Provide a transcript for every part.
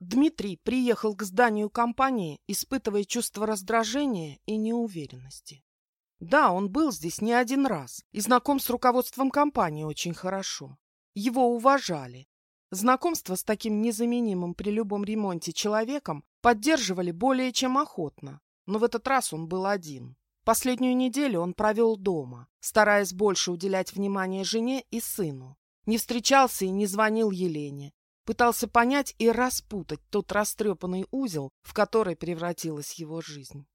Дмитрий приехал к зданию компании, испытывая чувство раздражения и неуверенности. Да, он был здесь не один раз и знаком с руководством компании очень хорошо. Его уважали. Знакомство с таким незаменимым при любом ремонте человеком поддерживали более чем охотно, но в этот раз он был один. Последнюю неделю он провел дома, стараясь больше уделять внимание жене и сыну. Не встречался и не звонил Елене. Пытался понять и распутать тот растрепанный узел, в который превратилась его жизнь.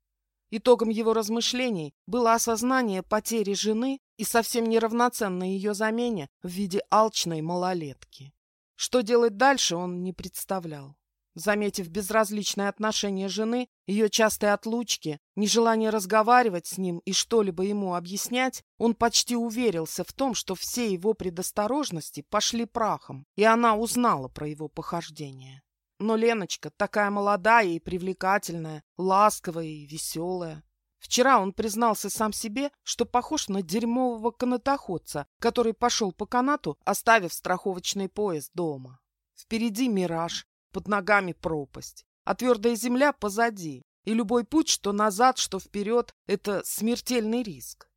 Итогом его размышлений было осознание потери жены и совсем неравноценной ее замене в виде алчной малолетки. Что делать дальше, он не представлял. Заметив безразличное отношение жены, ее частые отлучки, нежелание разговаривать с ним и что-либо ему объяснять, он почти уверился в том, что все его предосторожности пошли прахом, и она узнала про его похождение. Но Леночка такая молодая и привлекательная, ласковая и веселая. Вчера он признался сам себе, что похож на дерьмового канатоходца, который пошел по канату, оставив страховочный пояс дома. Впереди мираж, под ногами пропасть, а твердая земля позади, и любой путь, что назад, что вперед, это смертельный риск.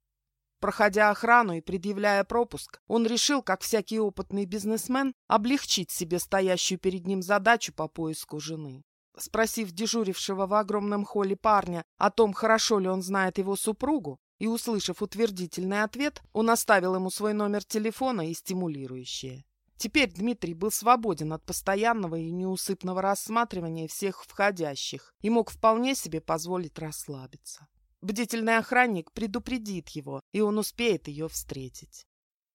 Проходя охрану и предъявляя пропуск, он решил, как всякий опытный бизнесмен, облегчить себе стоящую перед ним задачу по поиску жены. Спросив дежурившего в огромном холле парня о том, хорошо ли он знает его супругу, и услышав утвердительный ответ, он оставил ему свой номер телефона и стимулирующее. Теперь Дмитрий был свободен от постоянного и неусыпного рассматривания всех входящих и мог вполне себе позволить расслабиться. Бдительный охранник предупредит его, и он успеет ее встретить.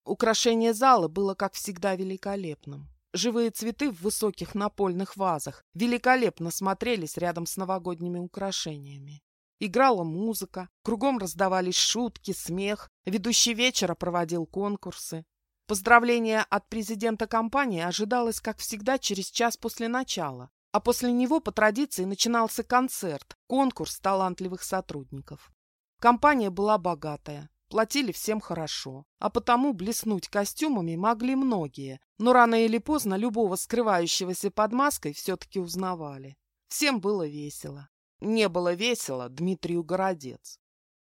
Украшение зала было, как всегда, великолепным. Живые цветы в высоких напольных вазах великолепно смотрелись рядом с новогодними украшениями. Играла музыка, кругом раздавались шутки, смех, ведущий вечера проводил конкурсы. Поздравление от президента компании ожидалось, как всегда, через час после начала, а после него по традиции начинался концерт, конкурс талантливых сотрудников. Компания была богатая, платили всем хорошо, а потому блеснуть костюмами могли многие, но рано или поздно любого скрывающегося под маской все-таки узнавали. Всем было весело. Не было весело Дмитрию Городец.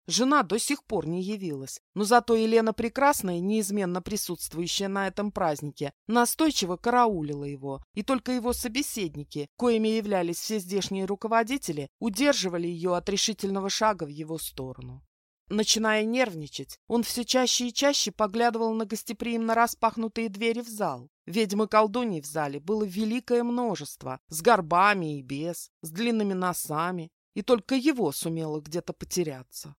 Жена до сих пор не явилась, но зато Елена Прекрасная, неизменно присутствующая на этом празднике, настойчиво караулила его, и только его собеседники, коими являлись все здешние руководители, удерживали ее от решительного шага в его сторону. Начиная нервничать, он все чаще и чаще поглядывал на гостеприимно распахнутые двери в зал. Ведьмы колдуней в зале было великое множество, с горбами и без, с длинными носами, и только его сумело где-то потеряться.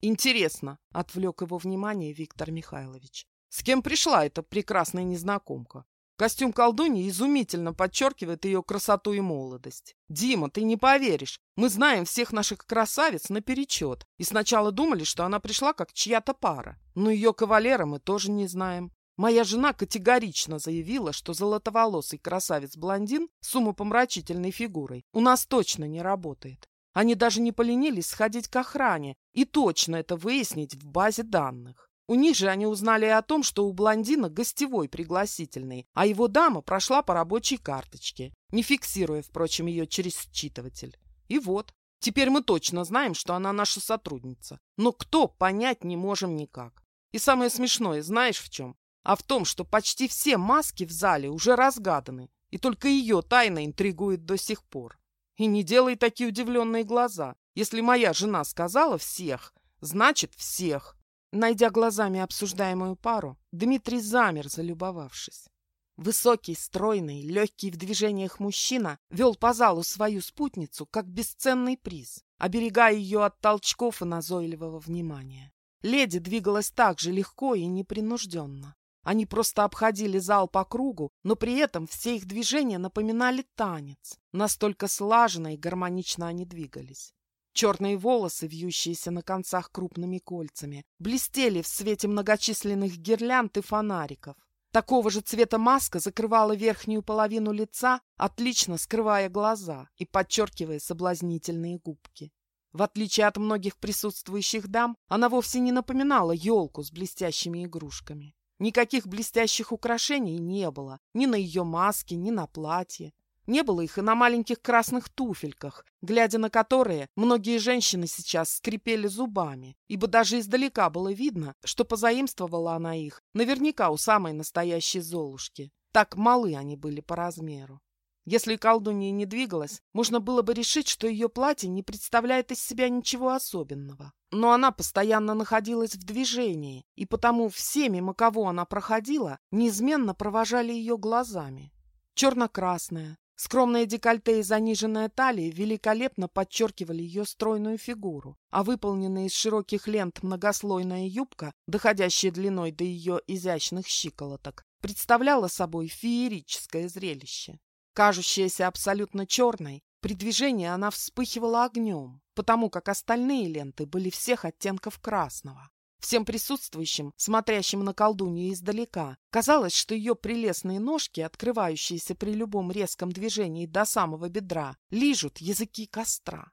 «Интересно», — отвлек его внимание Виктор Михайлович. «С кем пришла эта прекрасная незнакомка? Костюм колдуньи изумительно подчеркивает ее красоту и молодость. Дима, ты не поверишь, мы знаем всех наших красавиц наперечет, и сначала думали, что она пришла как чья-то пара. Но ее кавалера мы тоже не знаем. Моя жена категорично заявила, что золотоволосый красавец-блондин с умопомрачительной фигурой у нас точно не работает. Они даже не поленились сходить к охране и точно это выяснить в базе данных. У них же они узнали о том, что у блондина гостевой пригласительный, а его дама прошла по рабочей карточке, не фиксируя, впрочем, ее через считыватель. И вот, теперь мы точно знаем, что она наша сотрудница. Но кто, понять не можем никак. И самое смешное, знаешь в чем? А в том, что почти все маски в зале уже разгаданы, и только ее тайна интригует до сих пор. И не делай такие удивленные глаза. Если моя жена сказала всех, значит всех. Найдя глазами обсуждаемую пару, Дмитрий замер, залюбовавшись. Высокий, стройный, легкий в движениях мужчина вел по залу свою спутницу как бесценный приз, оберегая ее от толчков и назойливого внимания. Леди двигалась так же легко и непринужденно. Они просто обходили зал по кругу, но при этом все их движения напоминали танец. Настолько слаженно и гармонично они двигались. Черные волосы, вьющиеся на концах крупными кольцами, блестели в свете многочисленных гирлянд и фонариков. Такого же цвета маска закрывала верхнюю половину лица, отлично скрывая глаза и подчеркивая соблазнительные губки. В отличие от многих присутствующих дам, она вовсе не напоминала елку с блестящими игрушками. Никаких блестящих украшений не было ни на ее маске, ни на платье. Не было их и на маленьких красных туфельках, глядя на которые многие женщины сейчас скрипели зубами, ибо даже издалека было видно, что позаимствовала она их наверняка у самой настоящей Золушки. Так малы они были по размеру. Если колдунья не двигалась, можно было бы решить, что ее платье не представляет из себя ничего особенного. Но она постоянно находилась в движении, и потому все, мимо кого она проходила, неизменно провожали ее глазами. Черно-красная, скромное декольте и заниженная талия великолепно подчеркивали ее стройную фигуру, а выполненная из широких лент многослойная юбка, доходящая длиной до ее изящных щиколоток, представляла собой феерическое зрелище. Кажущаяся абсолютно черной, при движении она вспыхивала огнем, потому как остальные ленты были всех оттенков красного. Всем присутствующим, смотрящим на колдунью издалека, казалось, что ее прелестные ножки, открывающиеся при любом резком движении до самого бедра, лижут языки костра.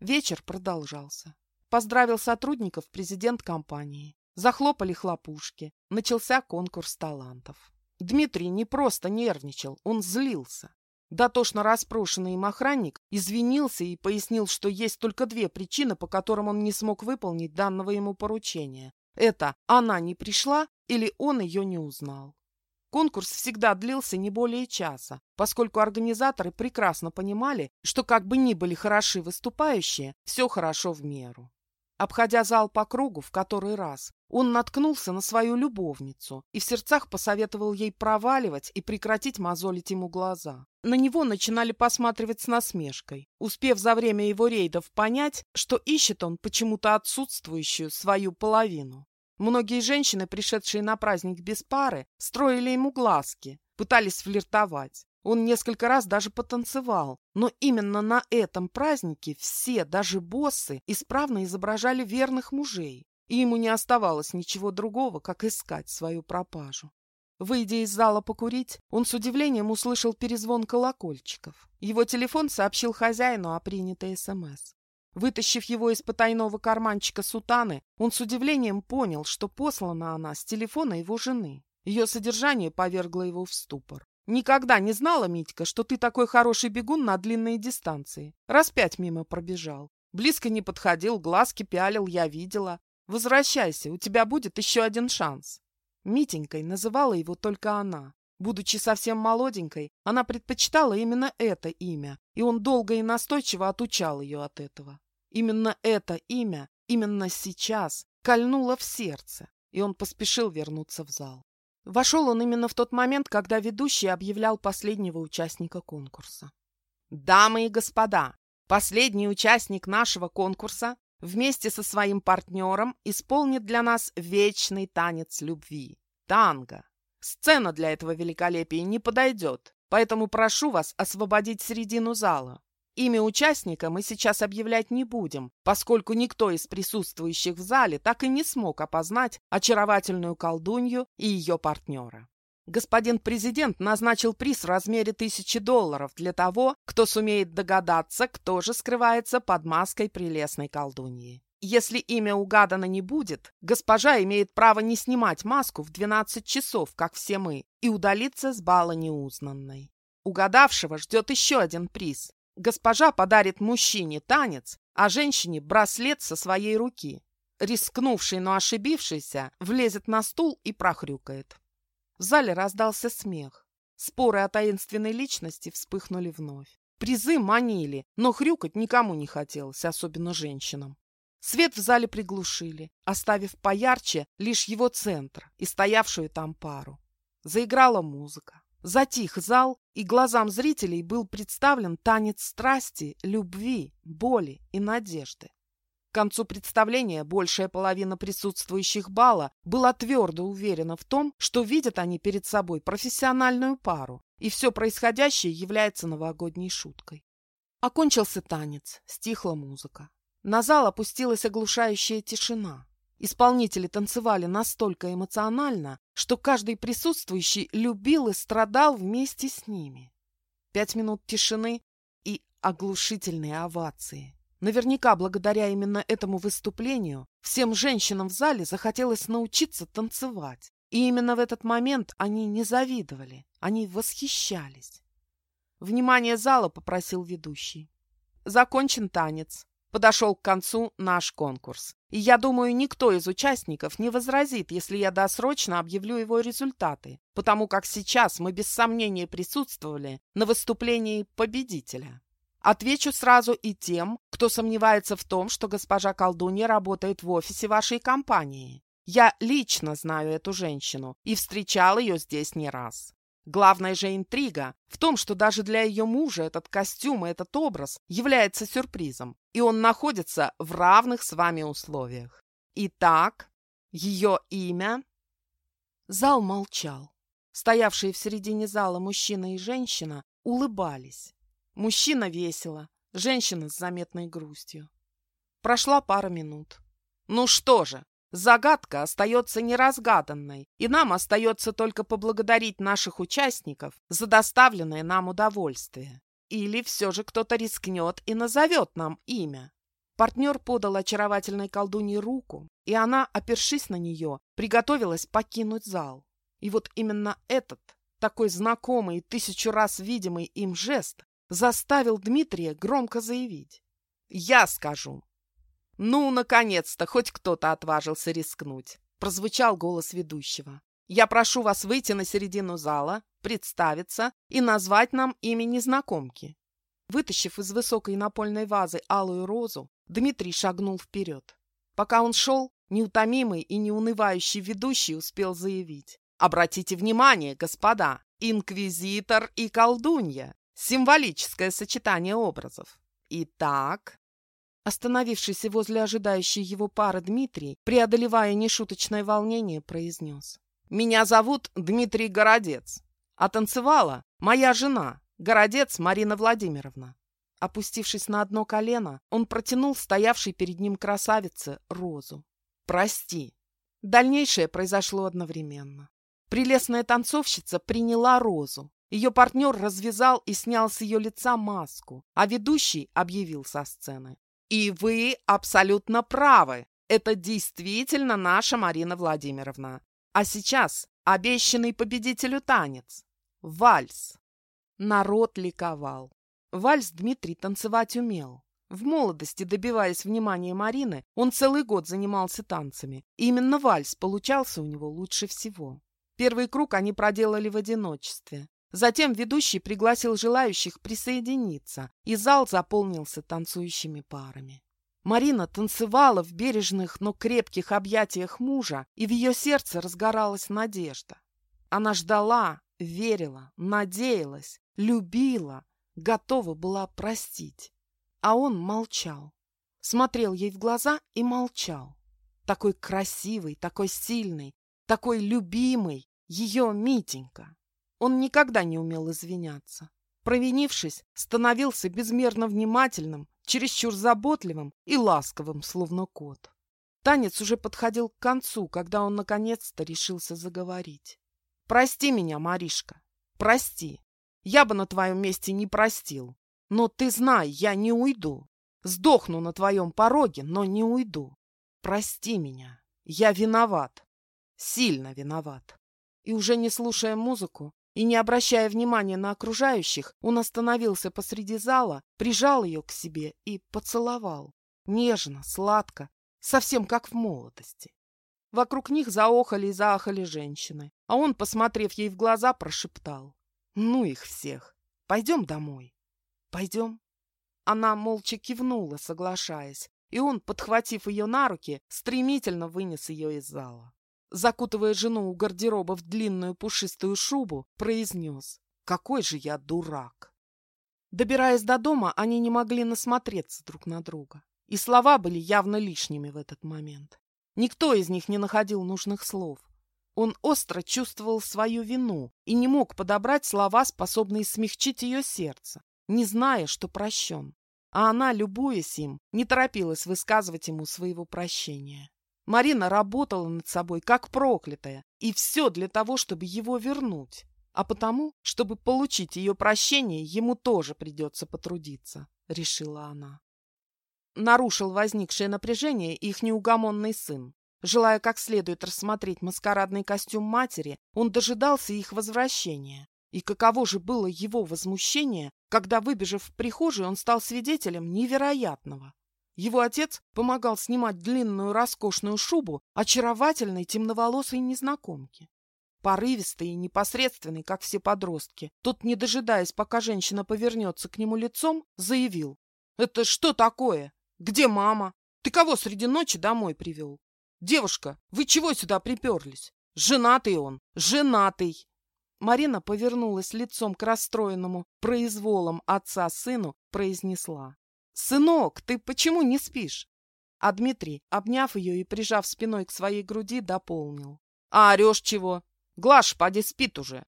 Вечер продолжался. Поздравил сотрудников президент компании. Захлопали хлопушки. Начался конкурс талантов. Дмитрий не просто нервничал, он злился. Дотошно распрошенный им охранник извинился и пояснил, что есть только две причины, по которым он не смог выполнить данного ему поручения. Это она не пришла или он ее не узнал. Конкурс всегда длился не более часа, поскольку организаторы прекрасно понимали, что как бы ни были хороши выступающие, все хорошо в меру. Обходя зал по кругу в который раз, он наткнулся на свою любовницу и в сердцах посоветовал ей проваливать и прекратить мозолить ему глаза. На него начинали посматривать с насмешкой, успев за время его рейдов понять, что ищет он почему-то отсутствующую свою половину. Многие женщины, пришедшие на праздник без пары, строили ему глазки, пытались флиртовать. Он несколько раз даже потанцевал, но именно на этом празднике все, даже боссы, исправно изображали верных мужей, и ему не оставалось ничего другого, как искать свою пропажу. Выйдя из зала покурить, он с удивлением услышал перезвон колокольчиков. Его телефон сообщил хозяину о принятой СМС. Вытащив его из потайного карманчика сутаны, он с удивлением понял, что послана она с телефона его жены. Ее содержание повергло его в ступор. Никогда не знала, Митька, что ты такой хороший бегун на длинные дистанции. Раз пять мимо пробежал. Близко не подходил, глазки пялил, я видела. Возвращайся, у тебя будет еще один шанс. Митенькой называла его только она. Будучи совсем молоденькой, она предпочитала именно это имя, и он долго и настойчиво отучал ее от этого. Именно это имя, именно сейчас, кольнуло в сердце, и он поспешил вернуться в зал. Вошел он именно в тот момент, когда ведущий объявлял последнего участника конкурса. «Дамы и господа, последний участник нашего конкурса вместе со своим партнером исполнит для нас вечный танец любви – танго. Сцена для этого великолепия не подойдет, поэтому прошу вас освободить середину зала. Имя участника мы сейчас объявлять не будем, поскольку никто из присутствующих в зале так и не смог опознать очаровательную колдунью и ее партнера. Господин президент назначил приз в размере тысячи долларов для того, кто сумеет догадаться, кто же скрывается под маской прелестной колдуньи. Если имя угадано не будет, госпожа имеет право не снимать маску в 12 часов, как все мы, и удалиться с бала неузнанной. Угадавшего ждет еще один приз Госпожа подарит мужчине танец, а женщине браслет со своей руки. Рискнувший, но ошибившийся, влезет на стул и прохрюкает. В зале раздался смех. Споры о таинственной личности вспыхнули вновь. Призы манили, но хрюкать никому не хотелось, особенно женщинам. Свет в зале приглушили, оставив поярче лишь его центр и стоявшую там пару. Заиграла музыка. Затих зал, и глазам зрителей был представлен танец страсти, любви, боли и надежды. К концу представления большая половина присутствующих бала была твердо уверена в том, что видят они перед собой профессиональную пару, и все происходящее является новогодней шуткой. Окончился танец, стихла музыка. На зал опустилась оглушающая тишина. Исполнители танцевали настолько эмоционально, что каждый присутствующий любил и страдал вместе с ними. Пять минут тишины и оглушительные овации. Наверняка благодаря именно этому выступлению всем женщинам в зале захотелось научиться танцевать. И именно в этот момент они не завидовали, они восхищались. Внимание зала попросил ведущий. Закончен танец. Подошел к концу наш конкурс. И я думаю, никто из участников не возразит, если я досрочно объявлю его результаты, потому как сейчас мы без сомнения присутствовали на выступлении победителя. Отвечу сразу и тем, кто сомневается в том, что госпожа колдунья работает в офисе вашей компании. Я лично знаю эту женщину и встречал ее здесь не раз. Главная же интрига в том, что даже для ее мужа этот костюм и этот образ является сюрпризом, и он находится в равных с вами условиях. Итак, ее имя... Зал молчал. Стоявшие в середине зала мужчина и женщина улыбались. Мужчина весело, женщина с заметной грустью. Прошла пара минут. Ну что же, загадка остается неразгаданной, и нам остается только поблагодарить наших участников за доставленное нам удовольствие. Или все же кто-то рискнет и назовет нам имя. Партнер подал очаровательной колдунье руку, и она, опершись на нее, приготовилась покинуть зал. И вот именно этот, такой знакомый и тысячу раз видимый им жест, заставил Дмитрия громко заявить. «Я скажу». «Ну, наконец-то, хоть кто-то отважился рискнуть», — прозвучал голос ведущего. «Я прошу вас выйти на середину зала, представиться и назвать нам имя незнакомки». Вытащив из высокой напольной вазы алую розу, Дмитрий шагнул вперед. Пока он шел, неутомимый и неунывающий ведущий успел заявить. «Обратите внимание, господа, инквизитор и колдунья. Символическое сочетание образов. Итак, остановившийся возле ожидающей его пары Дмитрий, преодолевая нешуточное волнение, произнес. «Меня зовут Дмитрий Городец, а танцевала моя жена, Городец Марина Владимировна». Опустившись на одно колено, он протянул стоявшей перед ним красавице розу. «Прости». Дальнейшее произошло одновременно. Прелестная танцовщица приняла розу, ее партнер развязал и снял с ее лица маску, а ведущий объявил со сцены. «И вы абсолютно правы. Это действительно наша Марина Владимировна. А сейчас обещанный победителю танец. Вальс». Народ ликовал. Вальс Дмитрий танцевать умел. В молодости, добиваясь внимания Марины, он целый год занимался танцами. И именно вальс получался у него лучше всего. Первый круг они проделали в одиночестве. Затем ведущий пригласил желающих присоединиться, и зал заполнился танцующими парами. Марина танцевала в бережных, но крепких объятиях мужа, и в ее сердце разгоралась надежда. Она ждала, верила, надеялась, любила, готова была простить. А он молчал, смотрел ей в глаза и молчал. Такой красивый, такой сильный, такой любимый, ее Митенька. Он никогда не умел извиняться. Провинившись, становился безмерно внимательным, чересчур заботливым и ласковым, словно кот. Танец уже подходил к концу, когда он наконец-то решился заговорить. «Прости меня, Маришка, прости. Я бы на твоем месте не простил. Но ты знай, я не уйду. Сдохну на твоем пороге, но не уйду. Прости меня. Я виноват. Сильно виноват». И уже не слушая музыку, и, не обращая внимания на окружающих, он остановился посреди зала, прижал ее к себе и поцеловал. Нежно, сладко, совсем как в молодости. Вокруг них заохали и заахали женщины, а он, посмотрев ей в глаза, прошептал. «Ну их всех! Пойдем домой!» «Пойдем?» Она молча кивнула, соглашаясь, и он, подхватив ее на руки, стремительно вынес ее из зала закутывая жену у гардероба в длинную пушистую шубу, произнес «Какой же я дурак!». Добираясь до дома, они не могли насмотреться друг на друга, и слова были явно лишними в этот момент. Никто из них не находил нужных слов. Он остро чувствовал свою вину и не мог подобрать слова, способные смягчить ее сердце, не зная, что прощен. А она, любуясь им, не торопилась высказывать ему своего прощения. Марина работала над собой, как проклятая, и все для того, чтобы его вернуть. А потому, чтобы получить ее прощение, ему тоже придется потрудиться, решила она. Нарушил возникшее напряжение их неугомонный сын. Желая как следует рассмотреть маскарадный костюм матери, он дожидался их возвращения. И каково же было его возмущение, когда, выбежав в прихожую, он стал свидетелем невероятного. Его отец помогал снимать длинную роскошную шубу очаровательной темноволосой незнакомке. Порывистый и непосредственный, как все подростки, тот, не дожидаясь, пока женщина повернется к нему лицом, заявил. «Это что такое? Где мама? Ты кого среди ночи домой привел? Девушка, вы чего сюда приперлись? Женатый он, женатый!» Марина повернулась лицом к расстроенному произволом отца сыну, произнесла. «Сынок, ты почему не спишь?» А Дмитрий, обняв ее и прижав спиной к своей груди, дополнил. «А орешь чего? Глаш, поди спит уже!»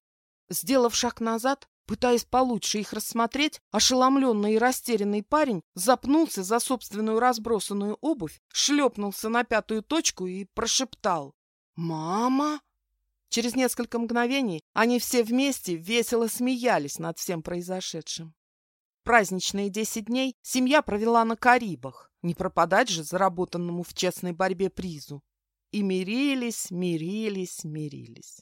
Сделав шаг назад, пытаясь получше их рассмотреть, ошеломленный и растерянный парень запнулся за собственную разбросанную обувь, шлепнулся на пятую точку и прошептал. «Мама?» Через несколько мгновений они все вместе весело смеялись над всем произошедшим. Праздничные десять дней семья провела на Карибах, не пропадать же заработанному в честной борьбе призу. И мирились, мирились, мирились.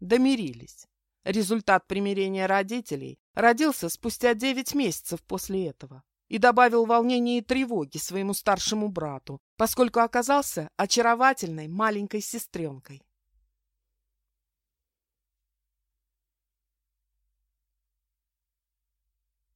Домирились. Результат примирения родителей родился спустя девять месяцев после этого и добавил волнения и тревоги своему старшему брату, поскольку оказался очаровательной маленькой сестренкой.